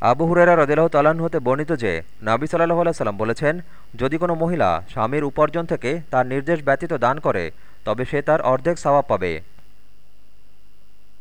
আবু হুরেরা রদিল্লাহ তালান হতে বর্ণিত যে, নাবি সাল্লাহ আলাইসাল্লাম বলেছেন, যদি কোনো মহিলা স্বামীর উপার্জন থেকে তার নির্দেশ ব্যতীত দান করে, তবে সে তার অর্ধেক সওয়াব পাবে।